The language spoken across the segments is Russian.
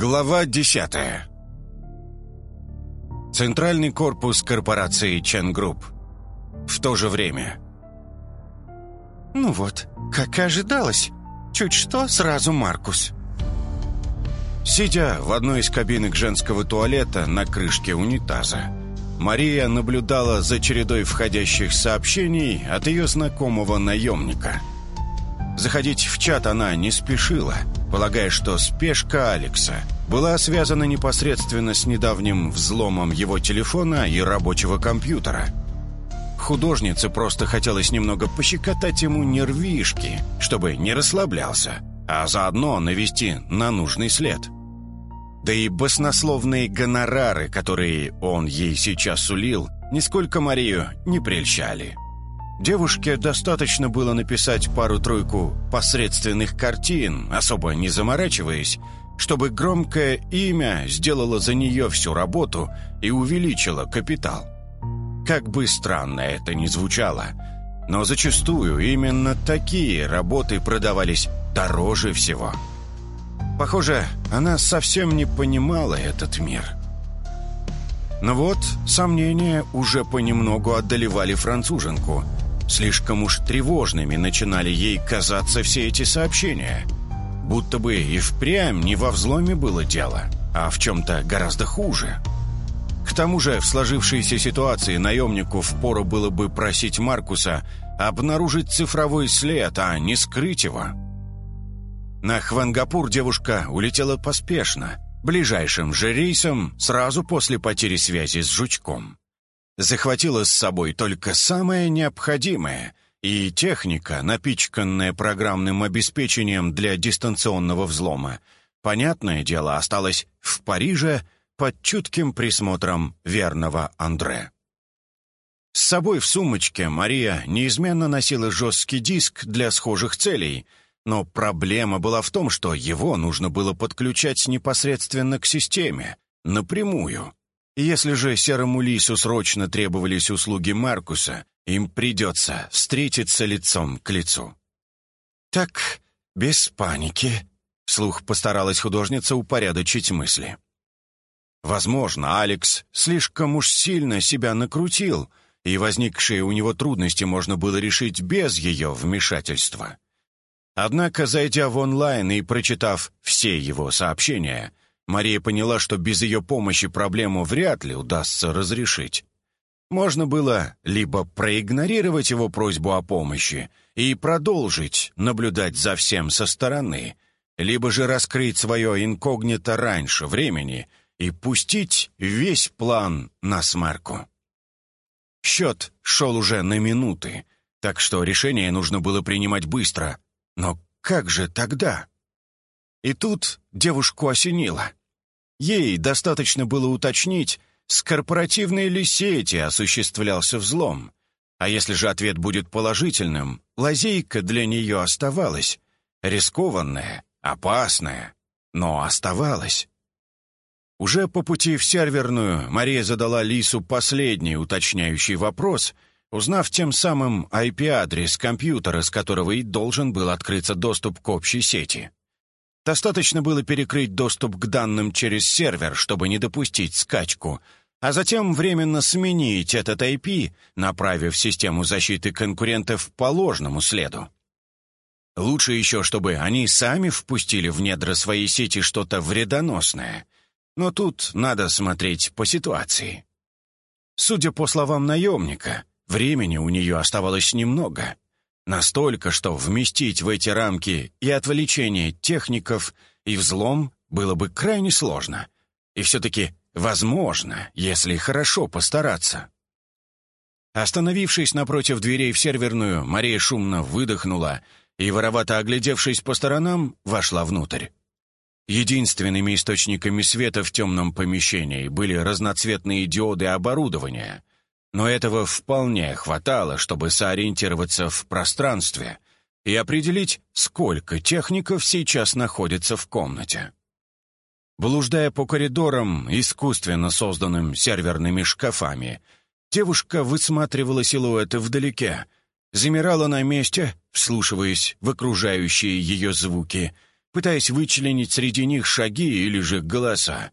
Глава 10 Центральный корпус корпорации Чен Групп. В то же время. Ну вот, как и ожидалось. Чуть что, сразу Маркус. Сидя в одной из кабинок женского туалета на крышке унитаза, Мария наблюдала за чередой входящих сообщений от ее знакомого наемника. Заходить в чат она не спешила, полагая, что спешка Алекса была связана непосредственно с недавним взломом его телефона и рабочего компьютера. Художнице просто хотелось немного пощекотать ему нервишки, чтобы не расслаблялся, а заодно навести на нужный след – да и баснословные гонорары, которые он ей сейчас сулил, нисколько Марию не прельщали. Девушке достаточно было написать пару-тройку посредственных картин, особо не заморачиваясь, чтобы громкое имя сделало за нее всю работу и увеличило капитал. Как бы странно это ни звучало, но зачастую именно такие работы продавались дороже всего – Похоже, она совсем не понимала этот мир. Но вот сомнения уже понемногу одолевали француженку. Слишком уж тревожными начинали ей казаться все эти сообщения. Будто бы и впрямь не во взломе было дело, а в чем-то гораздо хуже. К тому же в сложившейся ситуации наемнику впору было бы просить Маркуса обнаружить цифровой след, а не скрыть его. На Хвангапур девушка улетела поспешно, ближайшим же рейсом сразу после потери связи с жучком. Захватила с собой только самое необходимое, и техника, напичканная программным обеспечением для дистанционного взлома, понятное дело, осталась в Париже под чутким присмотром верного Андре. С собой в сумочке Мария неизменно носила жесткий диск для схожих целей — но проблема была в том, что его нужно было подключать непосредственно к системе, напрямую. Если же Серому Лису срочно требовались услуги Маркуса, им придется встретиться лицом к лицу. «Так, без паники», — слух постаралась художница упорядочить мысли. Возможно, Алекс слишком уж сильно себя накрутил, и возникшие у него трудности можно было решить без ее вмешательства. Однако, зайдя в онлайн и прочитав все его сообщения, Мария поняла, что без ее помощи проблему вряд ли удастся разрешить. Можно было либо проигнорировать его просьбу о помощи и продолжить наблюдать за всем со стороны, либо же раскрыть свое инкогнито раньше времени и пустить весь план на смарку. Счет шел уже на минуты, так что решение нужно было принимать быстро, но как же тогда? И тут девушку осенило. Ей достаточно было уточнить, с корпоративной ли сети осуществлялся взлом. А если же ответ будет положительным, лазейка для нее оставалась. Рискованная, опасная, но оставалась. Уже по пути в серверную Мария задала Лису последний уточняющий вопрос — узнав тем самым IP-адрес компьютера, с которого и должен был открыться доступ к общей сети. Достаточно было перекрыть доступ к данным через сервер, чтобы не допустить скачку, а затем временно сменить этот IP, направив систему защиты конкурентов по ложному следу. Лучше еще, чтобы они сами впустили в недра своей сети что-то вредоносное. Но тут надо смотреть по ситуации. Судя по словам наемника, Времени у нее оставалось немного. Настолько, что вместить в эти рамки и отвлечение техников, и взлом было бы крайне сложно. И все-таки возможно, если хорошо постараться. Остановившись напротив дверей в серверную, Мария шумно выдохнула и, воровато оглядевшись по сторонам, вошла внутрь. Единственными источниками света в темном помещении были разноцветные диоды оборудования, но этого вполне хватало, чтобы сориентироваться в пространстве и определить, сколько техников сейчас находится в комнате. Блуждая по коридорам, искусственно созданным серверными шкафами, девушка высматривала силуэты вдалеке, замирала на месте, вслушиваясь в окружающие ее звуки, пытаясь вычленить среди них шаги или же голоса.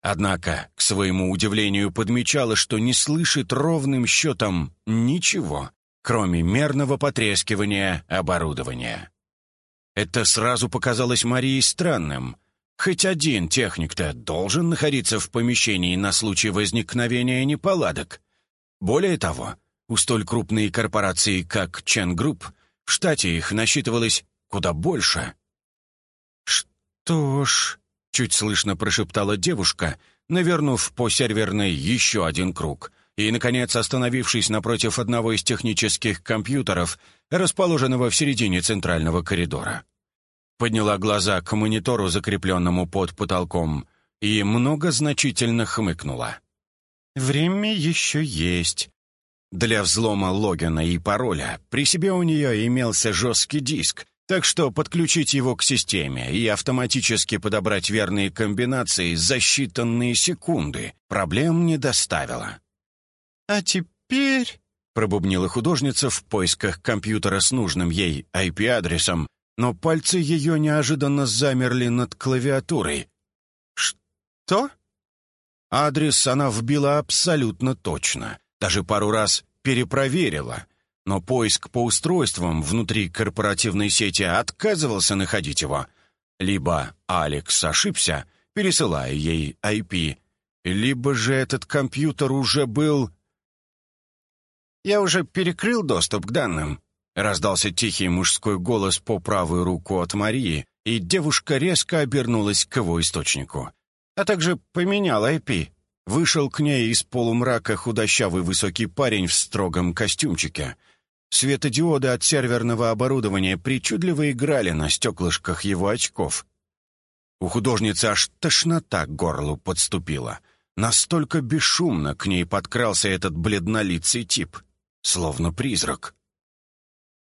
Однако, к своему удивлению, подмечала, что не слышит ровным счетом ничего, кроме мерного потрескивания оборудования. Это сразу показалось Марии странным. Хоть один техник-то должен находиться в помещении на случай возникновения неполадок. Более того, у столь крупной корпорации, как Чен Групп, в штате их насчитывалось куда больше. «Что ж», — чуть слышно прошептала девушка, навернув по серверной еще один круг и, наконец, остановившись напротив одного из технических компьютеров, расположенного в середине центрального коридора. Подняла глаза к монитору, закрепленному под потолком, и многозначительно хмыкнула. «Время еще есть. Для взлома логина и пароля при себе у нее имелся жесткий диск, так что подключить его к системе и автоматически подобрать верные комбинации за считанные секунды проблем не доставило. «А теперь...» — пробубнила художница в поисках компьютера с нужным ей IP-адресом, но пальцы ее неожиданно замерли над клавиатурой. «Что?» Адрес она вбила абсолютно точно, даже пару раз перепроверила, но поиск по устройствам внутри корпоративной сети отказывался находить его. Либо Алекс ошибся, пересылая ей IP, либо же этот компьютер уже был... «Я уже перекрыл доступ к данным», — раздался тихий мужской голос по правую руку от Марии, и девушка резко обернулась к его источнику. «А также поменял IP». Вышел к ней из полумрака худощавый высокий парень в строгом костюмчике — Светодиоды от серверного оборудования причудливо играли на стеклышках его очков. У художницы аж тошнота к горлу подступила. Настолько бесшумно к ней подкрался этот бледнолицый тип, словно призрак.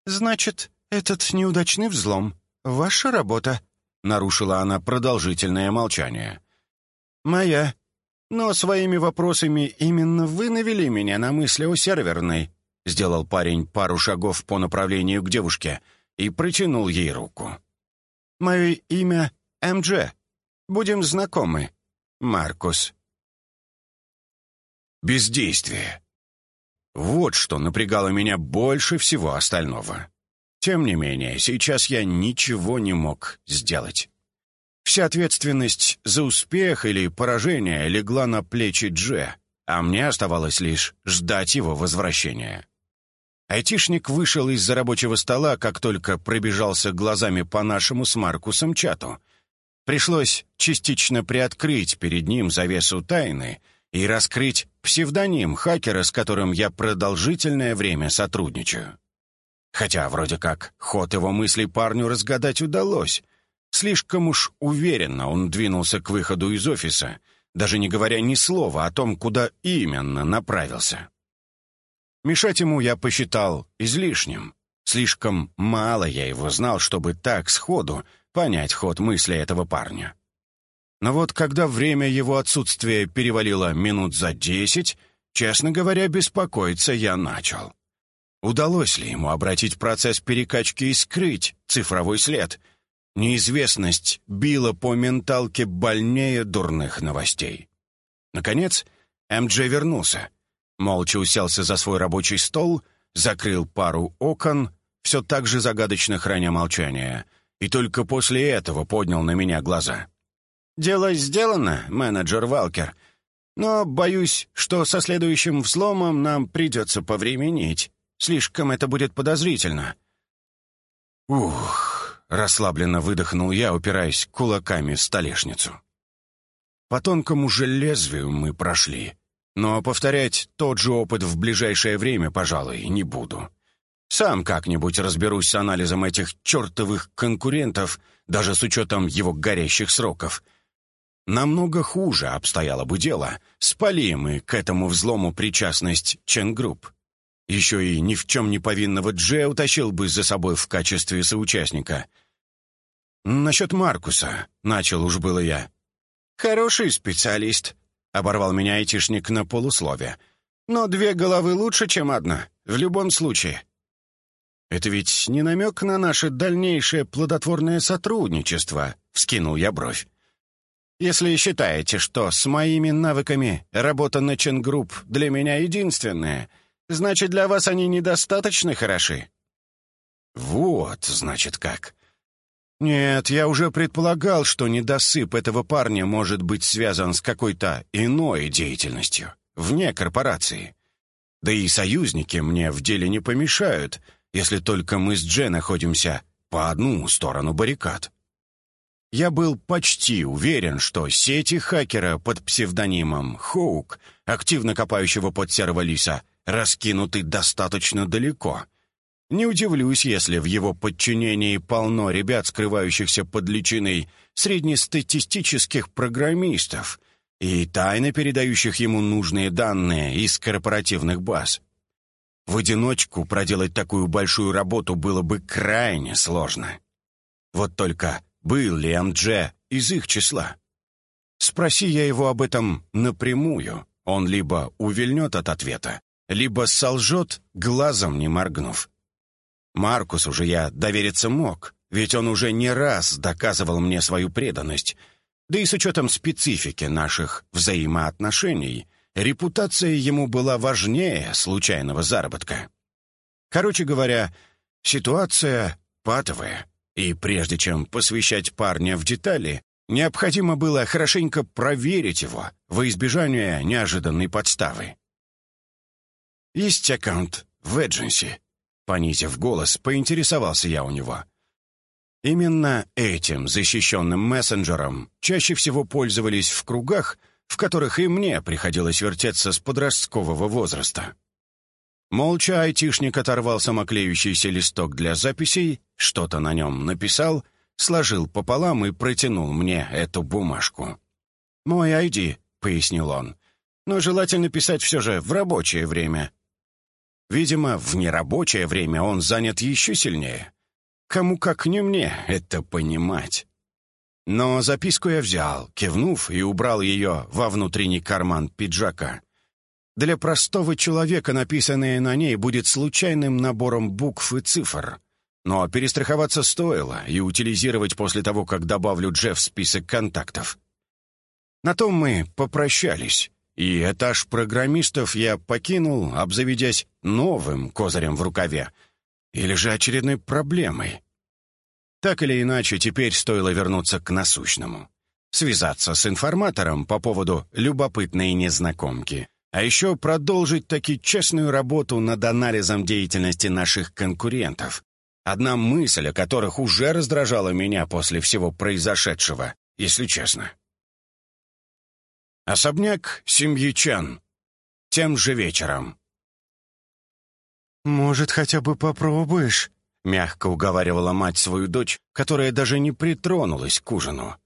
«Значит, этот неудачный взлом — ваша работа?» — нарушила она продолжительное молчание. «Моя. Но своими вопросами именно вы навели меня на мысли о серверной. Сделал парень пару шагов по направлению к девушке и протянул ей руку. «Мое имя МДЖ. Будем знакомы. Маркус». Бездействие. Вот что напрягало меня больше всего остального. Тем не менее, сейчас я ничего не мог сделать. Вся ответственность за успех или поражение легла на плечи Дже, а мне оставалось лишь ждать его возвращения. Айтишник вышел из-за рабочего стола, как только пробежался глазами по нашему с Маркусом чату. Пришлось частично приоткрыть перед ним завесу тайны и раскрыть псевдоним хакера, с которым я продолжительное время сотрудничаю. Хотя вроде как ход его мыслей парню разгадать удалось. Слишком уж уверенно он двинулся к выходу из офиса, даже не говоря ни слова о том, куда именно направился. Мешать ему я посчитал излишним. Слишком мало я его знал, чтобы так сходу понять ход мысли этого парня. Но вот когда время его отсутствия перевалило минут за десять, честно говоря, беспокоиться я начал. Удалось ли ему обратить процесс перекачки и скрыть цифровой след? Неизвестность била по менталке больнее дурных новостей. Наконец, МДЖ вернулся — Молча уселся за свой рабочий стол, закрыл пару окон, все так же загадочно храня молчание, и только после этого поднял на меня глаза. «Дело сделано, менеджер Валкер, но боюсь, что со следующим взломом нам придется повременить. Слишком это будет подозрительно». «Ух!» — расслабленно выдохнул я, упираясь кулаками в столешницу. «По тонкому же лезвию мы прошли». Но повторять тот же опыт в ближайшее время, пожалуй, не буду. Сам как-нибудь разберусь с анализом этих чертовых конкурентов, даже с учетом его горящих сроков. Намного хуже обстояло бы дело, спали мы к этому взлому причастность Ченгрупп. Еще и ни в чем не повинного Дже утащил бы за собой в качестве соучастника. «Насчет Маркуса», — начал уж было я. «Хороший специалист», Оборвал меня айтишник на полуслове. «Но две головы лучше, чем одна. В любом случае». Это ведь не намек на наше дальнейшее плодотворное сотрудничество», — вскинул я бровь. «Если считаете, что с моими навыками работа на Ченгрупп для меня единственная, значит, для вас они недостаточно хороши». «Вот, значит, как. Нет, я уже предполагал, что недосып этого парня может быть связан с какой-то иной деятельностью, вне корпорации. Да и союзники мне в деле не помешают, если только мы с Дже находимся по одну сторону баррикад. Я был почти уверен, что сети хакера под псевдонимом Хоук, активно копающего под серого лиса, раскинуты достаточно далеко — не удивлюсь, если в его подчинении полно ребят, скрывающихся под личиной среднестатистических программистов и тайно передающих ему нужные данные из корпоративных баз. В одиночку проделать такую большую работу было бы крайне сложно. Вот только был ли МДЖ из их числа? Спроси я его об этом напрямую, он либо увильнет от ответа, либо солжет, глазом не моргнув. Маркусу же я довериться мог, ведь он уже не раз доказывал мне свою преданность. Да и с учетом специфики наших взаимоотношений, репутация ему была важнее случайного заработка. Короче говоря, ситуация патовая, и прежде чем посвящать парня в детали, необходимо было хорошенько проверить его во избежание неожиданной подставы. Есть аккаунт в Эдженси, Понизив голос, поинтересовался я у него. Именно этим защищенным мессенджером чаще всего пользовались в кругах, в которых и мне приходилось вертеться с подросткового возраста. Молча айтишник оторвал самоклеющийся листок для записей, что-то на нем написал, сложил пополам и протянул мне эту бумажку. «Мой ID», — пояснил он, — «но желательно писать все же в рабочее время, Видимо, в нерабочее время он занят еще сильнее. Кому как не мне это понимать. Но записку я взял, кивнув и убрал ее во внутренний карман пиджака. Для простого человека написанное на ней будет случайным набором букв и цифр. Но перестраховаться стоило и утилизировать после того, как добавлю Джефф в список контактов. На том мы попрощались. И этаж программистов я покинул, обзаведясь новым козырем в рукаве. Или же очередной проблемой. Так или иначе, теперь стоило вернуться к насущному. Связаться с информатором по поводу любопытной незнакомки. А еще продолжить таки честную работу над анализом деятельности наших конкурентов. Одна мысль о которых уже раздражала меня после всего произошедшего, если честно. Особняк семьи Чан. Тем же вечером. «Может, хотя бы попробуешь?» — мягко уговаривала мать свою дочь, которая даже не притронулась к ужину.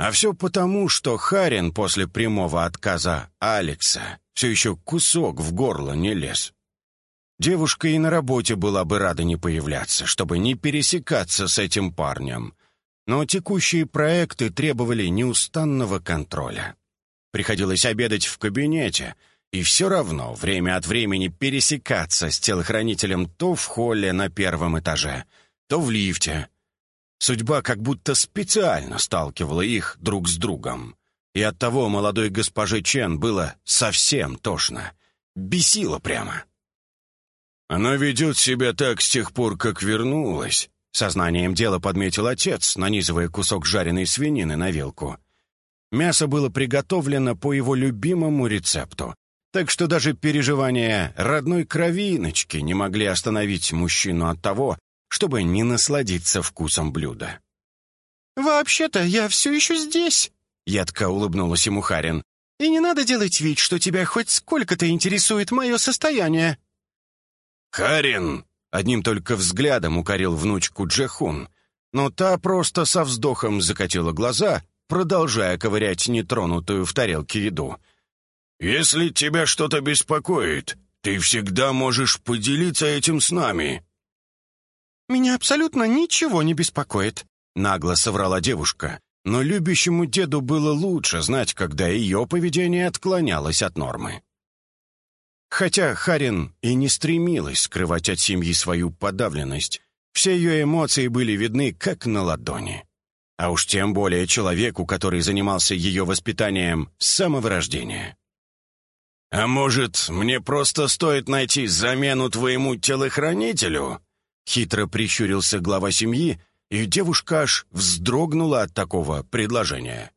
А все потому, что Харин после прямого отказа Алекса все еще кусок в горло не лез. Девушка и на работе была бы рада не появляться, чтобы не пересекаться с этим парнем, но текущие проекты требовали неустанного контроля. Приходилось обедать в кабинете, и все равно время от времени пересекаться с телохранителем то в холле на первом этаже, то в лифте. Судьба как будто специально сталкивала их друг с другом. И оттого молодой госпоже Чен было совсем тошно. Бесило прямо. Она ведет себя так с тех пор, как вернулась, Сознанием дела подметил отец, нанизывая кусок жареной свинины на вилку. Мясо было приготовлено по его любимому рецепту, так что даже переживания родной кровиночки не могли остановить мужчину от того, чтобы не насладиться вкусом блюда. «Вообще-то я все еще здесь», — едко улыбнулась ему Харин. «И не надо делать вид, что тебя хоть сколько-то интересует мое состояние». «Харин!» Одним только взглядом укорил внучку Джехун, но та просто со вздохом закатила глаза, продолжая ковырять нетронутую в тарелке еду. «Если тебя что-то беспокоит, ты всегда можешь поделиться этим с нами». «Меня абсолютно ничего не беспокоит», — нагло соврала девушка. Но любящему деду было лучше знать, когда ее поведение отклонялось от нормы. Хотя Харин и не стремилась скрывать от семьи свою подавленность, все ее эмоции были видны как на ладони. А уж тем более человеку, который занимался ее воспитанием с самого рождения. «А может, мне просто стоит найти замену твоему телохранителю?» Хитро прищурился глава семьи, и девушка аж вздрогнула от такого предложения.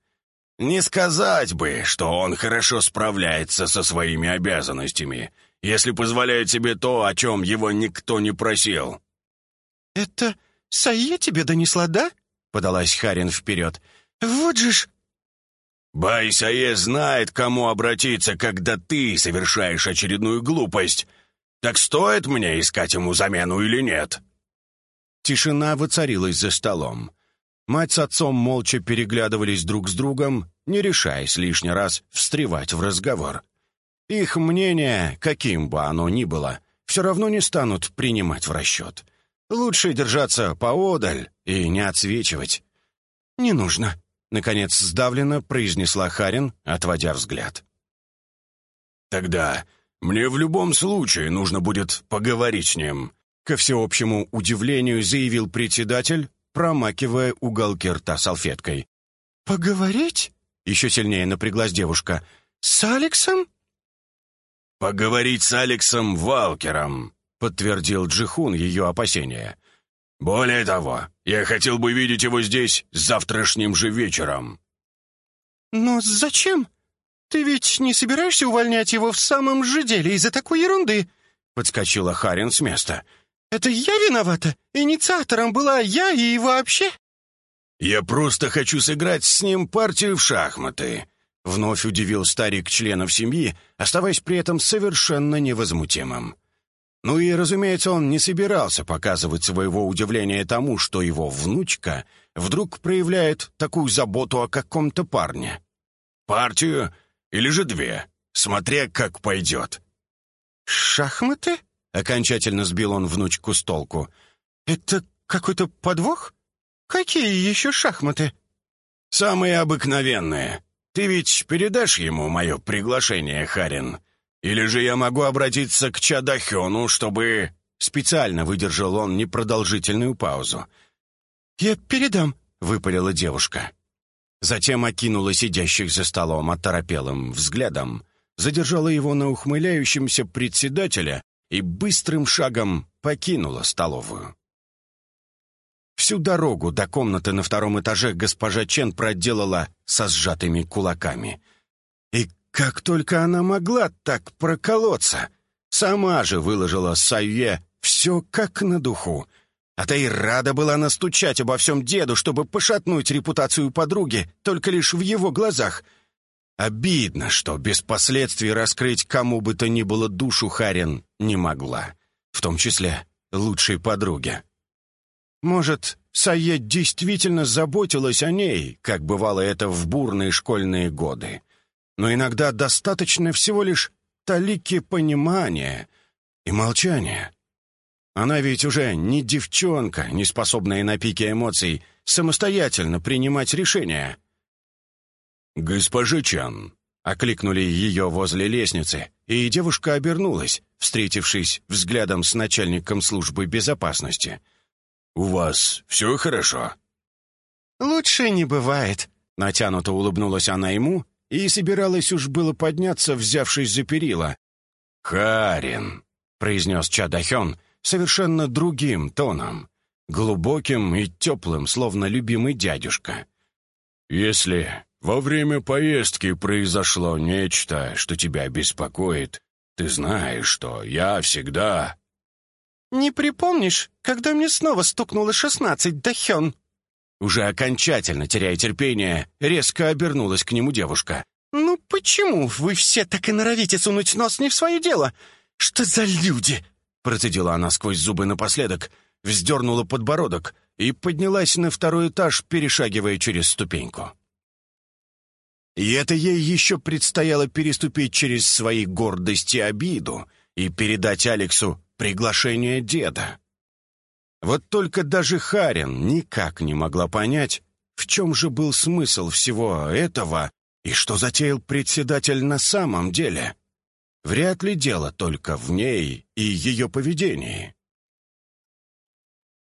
«Не сказать бы, что он хорошо справляется со своими обязанностями, если позволяет себе то, о чем его никто не просил». «Это Сая тебе донесла, да?» — подалась Харин вперед. «Вот же ж...» «Байсае знает, к кому обратиться, когда ты совершаешь очередную глупость. Так стоит мне искать ему замену или нет?» Тишина воцарилась за столом. Мать с отцом молча переглядывались друг с другом, не решаясь лишний раз встревать в разговор. Их мнение, каким бы оно ни было, все равно не станут принимать в расчет. Лучше держаться поодаль и не отсвечивать. «Не нужно», — наконец сдавленно произнесла Харин, отводя взгляд. «Тогда мне в любом случае нужно будет поговорить с ним», ко всеобщему удивлению заявил председатель, промакивая уголки рта салфеткой. «Поговорить?» — еще сильнее напряглась девушка. «С Алексом?» «Поговорить с Алексом Валкером», подтвердил Джихун ее опасения. «Более того, я хотел бы видеть его здесь завтрашним же вечером». «Но зачем? Ты ведь не собираешься увольнять его в самом же деле из-за такой ерунды?» Подскочила Харин с места. «Это я виновата? Инициатором была я и вообще?» «Я просто хочу сыграть с ним партию в шахматы», — вновь удивил старик членов семьи, оставаясь при этом совершенно невозмутимым. Ну и, разумеется, он не собирался показывать своего удивления тому, что его внучка вдруг проявляет такую заботу о каком-то парне. Партию или же две, смотря как пойдет. «Шахматы?» — окончательно сбил он внучку с толку. «Это какой-то подвох? Какие еще шахматы?» «Самые обыкновенные. Ты ведь передашь ему мое приглашение, Харин?» Или же я могу обратиться к Чадахёну, чтобы...» Специально выдержал он непродолжительную паузу. «Я передам», — выпалила девушка. Затем окинула сидящих за столом оторопелым взглядом, задержала его на ухмыляющемся председателя и быстрым шагом покинула столовую. Всю дорогу до комнаты на втором этаже госпожа Чен проделала со сжатыми кулаками. И как только она могла так проколоться? Сама же выложила Сайе все как на духу. А та и рада была настучать обо всем деду, чтобы пошатнуть репутацию подруги, только лишь в его глазах. Обидно, что без последствий раскрыть кому бы то ни было душу Харин не могла, в том числе лучшей подруге. Может, Сайе действительно заботилась о ней, как бывало это в бурные школьные годы но иногда достаточно всего лишь талики понимания и молчания. Она ведь уже не девчонка, не способная на пике эмоций самостоятельно принимать решения. «Госпожа Чан», — окликнули ее возле лестницы, и девушка обернулась, встретившись взглядом с начальником службы безопасности. «У вас все хорошо?» «Лучше не бывает», — натянуто улыбнулась она ему и собиралась уж было подняться, взявшись за перила. «Харин», — произнес Чадахен совершенно другим тоном, глубоким и теплым, словно любимый дядюшка. «Если во время поездки произошло нечто, что тебя беспокоит, ты знаешь, что я всегда...» «Не припомнишь, когда мне снова стукнуло шестнадцать, Дахен?» Уже окончательно теряя терпение, резко обернулась к нему девушка. «Ну почему вы все так и норовите сунуть нос не в свое дело? Что за люди?» Процедила она сквозь зубы напоследок, вздернула подбородок и поднялась на второй этаж, перешагивая через ступеньку. И это ей еще предстояло переступить через свои гордости и обиду и передать Алексу приглашение деда. Вот только даже Харин никак не могла понять, в чем же был смысл всего этого и что затеял председатель на самом деле. Вряд ли дело только в ней и ее поведении.